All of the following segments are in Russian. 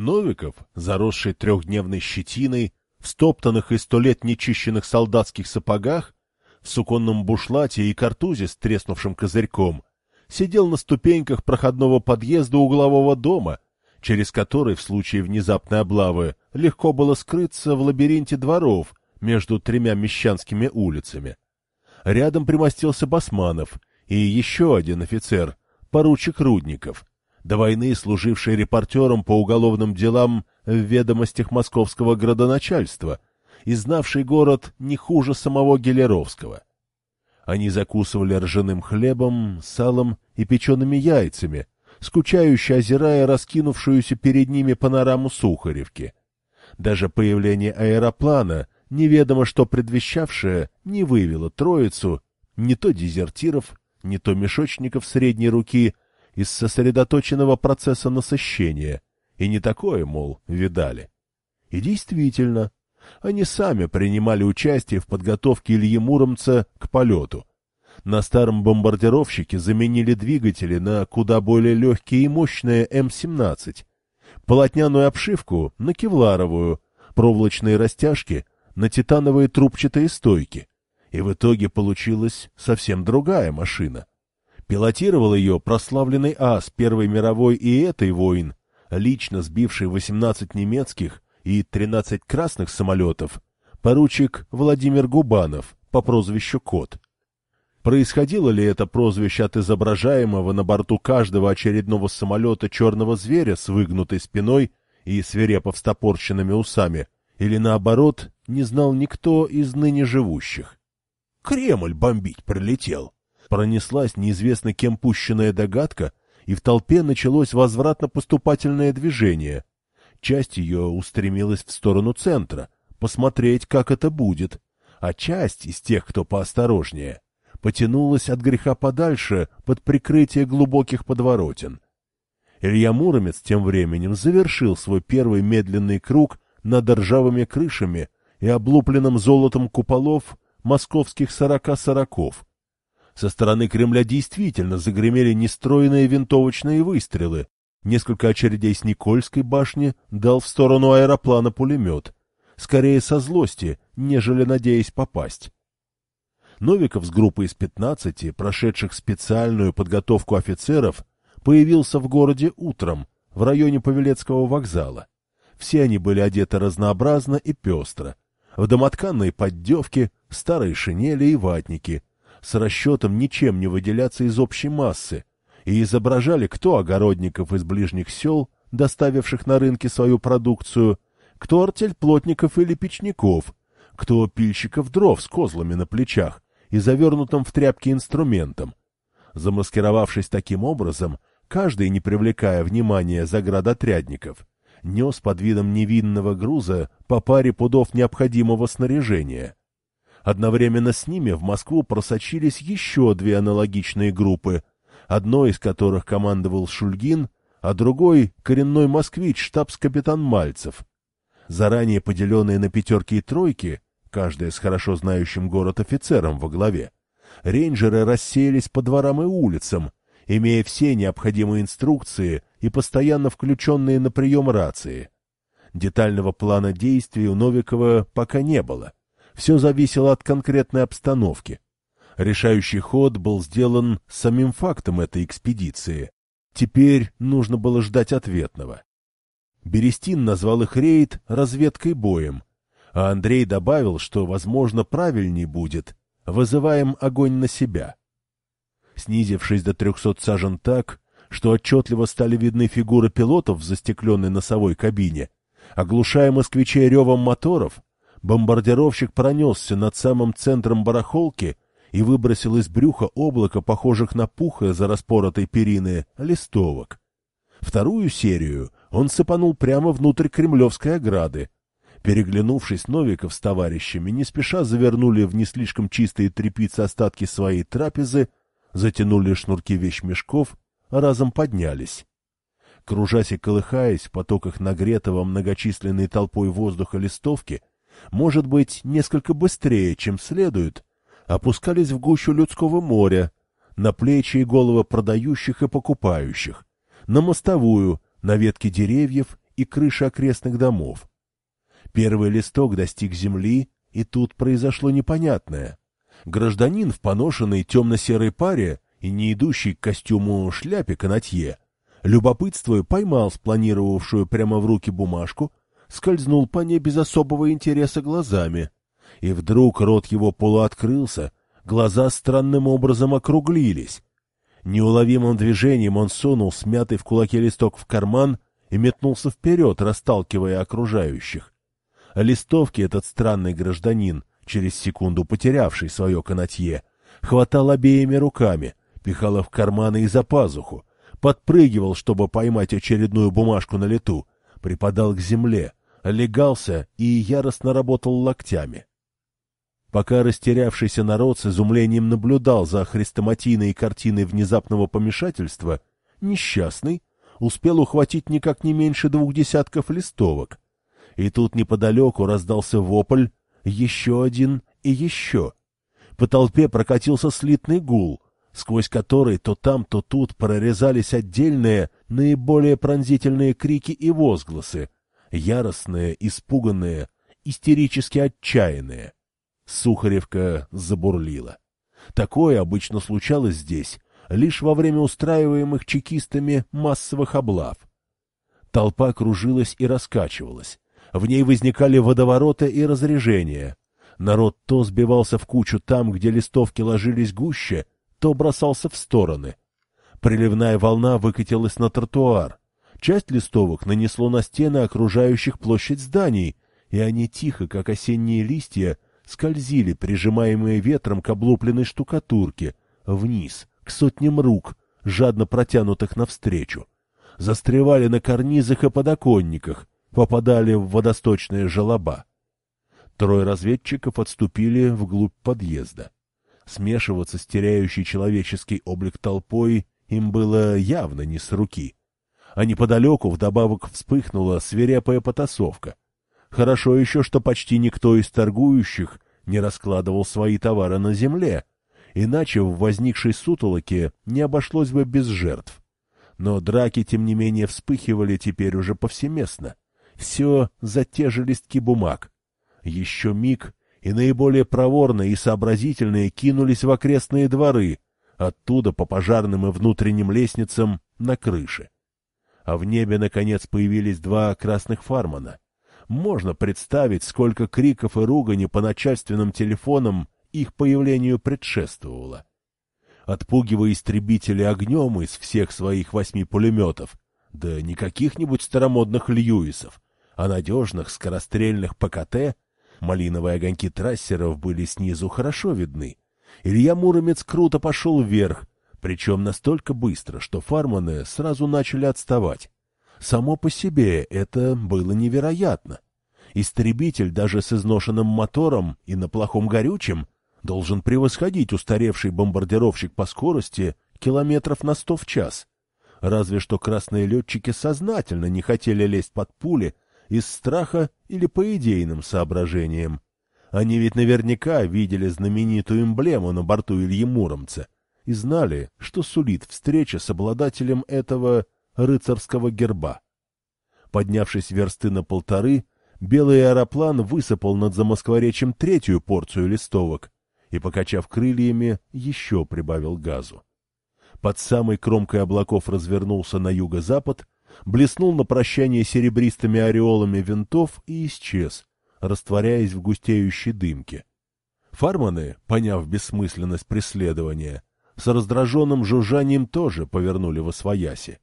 Новиков, заросший трехдневной щетиной, в стоптанных и сто лет нечищенных солдатских сапогах, в суконном бушлате и картузе с треснувшим козырьком, сидел на ступеньках проходного подъезда углового дома, через который в случае внезапной облавы легко было скрыться в лабиринте дворов между тремя мещанскими улицами. Рядом примостился Басманов и еще один офицер, поручик Рудников, до войны служивший репортером по уголовным делам в ведомостях московского градоначальства и знавший город не хуже самого Гелеровского. Они закусывали ржаным хлебом, салом и печеными яйцами, скучающе озирая раскинувшуюся перед ними панораму Сухаревки. Даже появление аэроплана, неведомо что предвещавшее, не вывело троицу, не то дезертиров, не то мешочников средней руки из сосредоточенного процесса насыщения, и не такое, мол, видали. И действительно, они сами принимали участие в подготовке Ильи Муромца к полету. На старом бомбардировщике заменили двигатели на куда более легкие и мощные М-17, полотняную обшивку на кевларовую, проволочные растяжки на титановые трубчатые стойки. И в итоге получилась совсем другая машина. Пилотировал ее прославленный ас Первой мировой и этой войн, лично сбивший 18 немецких и 13 красных самолетов, поручик Владимир Губанов по прозвищу Кот. Происходило ли это прозвище от изображаемого на борту каждого очередного самолета черного зверя с выгнутой спиной и свирепо встопорщенными усами, или наоборот, не знал никто из ныне живущих. Кремль бомбить прилетел. Пронеслась неизвестно кем пущенная догадка, и в толпе началось возвратно-поступательное движение. Часть ее устремилась в сторону центра, посмотреть, как это будет, а часть из тех, кто поосторожнее, потянулась от греха подальше под прикрытие глубоких подворотен. Илья Муромец тем временем завершил свой первый медленный круг над ржавыми крышами и облупленным золотом куполов московских сорока сороков, со стороны Кремля действительно загремели нестроенные винтовочные выстрелы. Несколько очередей с Никольской башни дал в сторону аэроплана пулемет. Скорее со злости, нежели надеясь попасть. Новиков с группой из пятнадцати, прошедших специальную подготовку офицеров, появился в городе утром, в районе Павелецкого вокзала. Все они были одеты разнообразно и пестро. В домотканные поддевки, старые шинели и ватники, с расчетом ничем не выделяться из общей массы, и изображали кто огородников из ближних сел, доставивших на рынке свою продукцию, кто артель плотников или печников, кто пильщиков дров с козлами на плечах и завернутым в тряпки инструментом. Замаскировавшись таким образом, каждый, не привлекая внимания заградотрядников, нес под видом невинного груза по паре пудов необходимого снаряжения — Одновременно с ними в Москву просочились еще две аналогичные группы, одной из которых командовал Шульгин, а другой — коренной москвич, штабс-капитан Мальцев. Заранее поделенные на пятерки и тройки, каждая с хорошо знающим город офицером во главе, рейнджеры рассеялись по дворам и улицам, имея все необходимые инструкции и постоянно включенные на прием рации. Детального плана действий у Новикова пока не было — все зависело от конкретной обстановки. Решающий ход был сделан самим фактом этой экспедиции. Теперь нужно было ждать ответного. Берестин назвал их рейд разведкой боем, а Андрей добавил, что, возможно, правильней будет «вызываем огонь на себя». Снизившись до трехсот сажен так, что отчетливо стали видны фигуры пилотов в застекленной носовой кабине, оглушая москвичей ревом моторов, бомбардировщик пронесся над самым центром барахолки и выбросил из брюха облако, похожих на пух из-за распоротой перины, листовок. Вторую серию он сыпанул прямо внутрь кремлевской ограды. Переглянувшись, Новиков с товарищами не спеша завернули в не слишком чистые тряпицы остатки своей трапезы, затянули шнурки вещмешков, а разом поднялись. Кружась и колыхаясь в потоках нагретого многочисленной толпой воздуха листовки, может быть, несколько быстрее, чем следует, опускались в гущу людского моря, на плечи и головы продающих и покупающих, на мостовую, на ветки деревьев и крыши окрестных домов. Первый листок достиг земли, и тут произошло непонятное. Гражданин в поношенной темно-серой паре и не идущий к костюму шляпе канатье, любопытствуя, поймал спланировавшую прямо в руки бумажку, скользнул по ней без особого интереса глазами. И вдруг рот его полуоткрылся, глаза странным образом округлились. Неуловимым движением он сунул смятый в кулаке листок в карман и метнулся вперед, расталкивая окружающих. А листовки этот странный гражданин, через секунду потерявший свое канатье, хватал обеими руками, пихал в карманы и за пазуху, подпрыгивал, чтобы поймать очередную бумажку на лету, припадал к земле, легался и яростно работал локтями. Пока растерявшийся народ с изумлением наблюдал за хрестоматийной картиной внезапного помешательства, несчастный успел ухватить никак не меньше двух десятков листовок. И тут неподалеку раздался вопль, еще один и еще. По толпе прокатился слитный гул, сквозь который то там, то тут прорезались отдельные, наиболее пронзительные крики и возгласы, яростные, испуганные, истерически отчаянные. Сухаревка забурлила. Такое обычно случалось здесь лишь во время устраиваемых чекистами массовых облав. Толпа кружилась и раскачивалась. В ней возникали водовороты и разрежения. Народ то сбивался в кучу там, где листовки ложились гуще, то бросался в стороны. Приливная волна выкатилась на тротуар. Часть листовок нанесло на стены окружающих площадь зданий, и они тихо, как осенние листья, скользили, прижимаемые ветром к облупленной штукатурке, вниз, к сотням рук, жадно протянутых навстречу. Застревали на карнизах и подоконниках, попадали в водосточные желоба. Трое разведчиков отступили вглубь подъезда. Смешиваться с теряющей человеческий облик толпой им было явно не с руки. А неподалеку вдобавок вспыхнула свирепая потасовка. Хорошо еще, что почти никто из торгующих не раскладывал свои товары на земле, иначе в возникшей сутолоке не обошлось бы без жертв. Но драки, тем не менее, вспыхивали теперь уже повсеместно. Все за те же листки бумаг. Еще миг, и наиболее проворные и сообразительные кинулись в окрестные дворы, оттуда по пожарным и внутренним лестницам на крыше. А в небе, наконец, появились два красных фармана — можно представить, сколько криков и ругани по начальственным телефонам их появлению предшествовало. Отпугивая истребители огнем из всех своих восьми пулеметов, да не каких-нибудь старомодных Льюисов, а надежных скорострельных ПКТ, малиновые огоньки трассеров были снизу хорошо видны. Илья Муромец круто пошел вверх, причем настолько быстро, что фарманы сразу начали отставать. Само по себе это было невероятно. Истребитель даже с изношенным мотором и на плохом горючем должен превосходить устаревший бомбардировщик по скорости километров на сто в час. Разве что красные летчики сознательно не хотели лезть под пули из страха или по идейным соображениям. Они ведь наверняка видели знаменитую эмблему на борту Ильи Муромца и знали, что сулит встреча с обладателем этого рыцарского герба. Поднявшись версты на полторы, белый аэроплан высыпал над Замоскворечьем третью порцию листовок и, покачав крыльями, еще прибавил газу. Под самой кромкой облаков развернулся на юго-запад, блеснул на прощание серебристыми ореолами винтов и исчез, растворяясь в густеющей дымке. Фарманы, поняв бессмысленность преследования, с раздраженным жужжанием тоже повернули во свояси.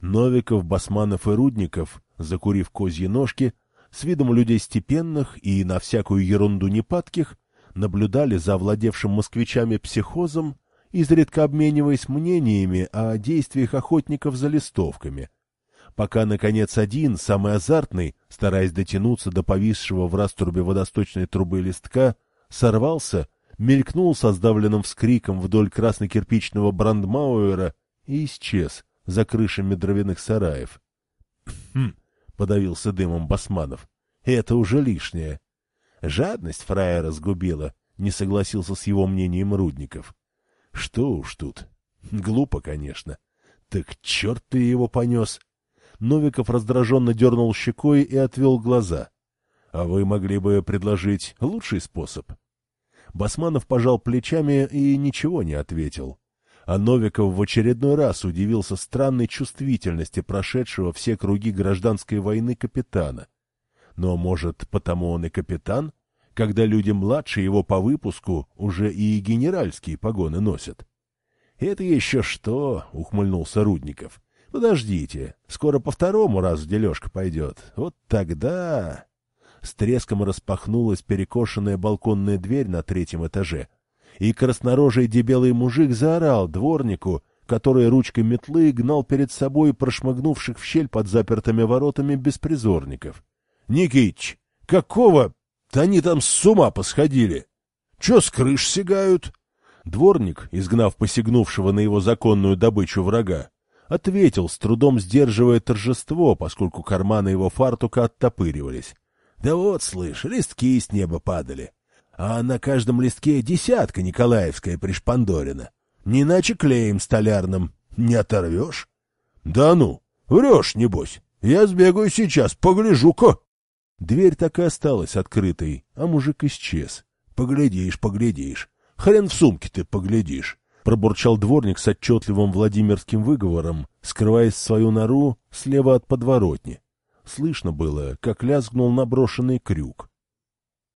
Новиков, Басманов и Рудников, закурив козьи ножки, с видом людей степенных и на всякую ерунду непадких, наблюдали за овладевшим москвичами психозом, изредка обмениваясь мнениями о действиях охотников за листовками. Пока, наконец, один, самый азартный, стараясь дотянуться до повисшего в раструбе водосточной трубы листка, сорвался, мелькнул со сдавленным вскриком вдоль красно-кирпичного брандмауэра и исчез — за крышами дровяных сараев. «Хм!» — подавился дымом Басманов. «Это уже лишнее». Жадность фраера сгубила, не согласился с его мнением Рудников. «Что уж тут. Глупо, конечно. Так черт ты его понес. Новиков раздраженно дернул щекой и отвел глаза. — А вы могли бы предложить лучший способ? Басманов пожал плечами и ничего не ответил. А Новиков в очередной раз удивился странной чувствительности прошедшего все круги гражданской войны капитана. Но, может, потому он и капитан, когда люди младше его по выпуску уже и генеральские погоны носят? — Это еще что? — ухмыльнулся Рудников. — Подождите, скоро по второму разу дележка пойдет. Вот тогда... С треском распахнулась перекошенная балконная дверь на третьем этаже, и краснорожий дебелый мужик заорал дворнику, который ручкой метлы гнал перед собой прошмыгнувших в щель под запертыми воротами беспризорников. — Никитич, какого? Да они там с ума посходили! Че с крыш сигают? Дворник, изгнав посягнувшего на его законную добычу врага, ответил, с трудом сдерживая торжество, поскольку карманы его фартука оттопыривались. Да вот, слышь, листки с неба падали. А на каждом листке десятка Николаевская пришпандорена. Не иначе клеем столярным. Не оторвешь? Да ну, врешь, небось. Я сбегаю сейчас, погляжу-ка. Дверь так и осталась открытой, а мужик исчез. Поглядишь, поглядишь. Хрен в сумке ты поглядишь. Пробурчал дворник с отчетливым владимирским выговором, скрываясь в свою нору слева от подворотни. Слышно было, как лязгнул наброшенный крюк.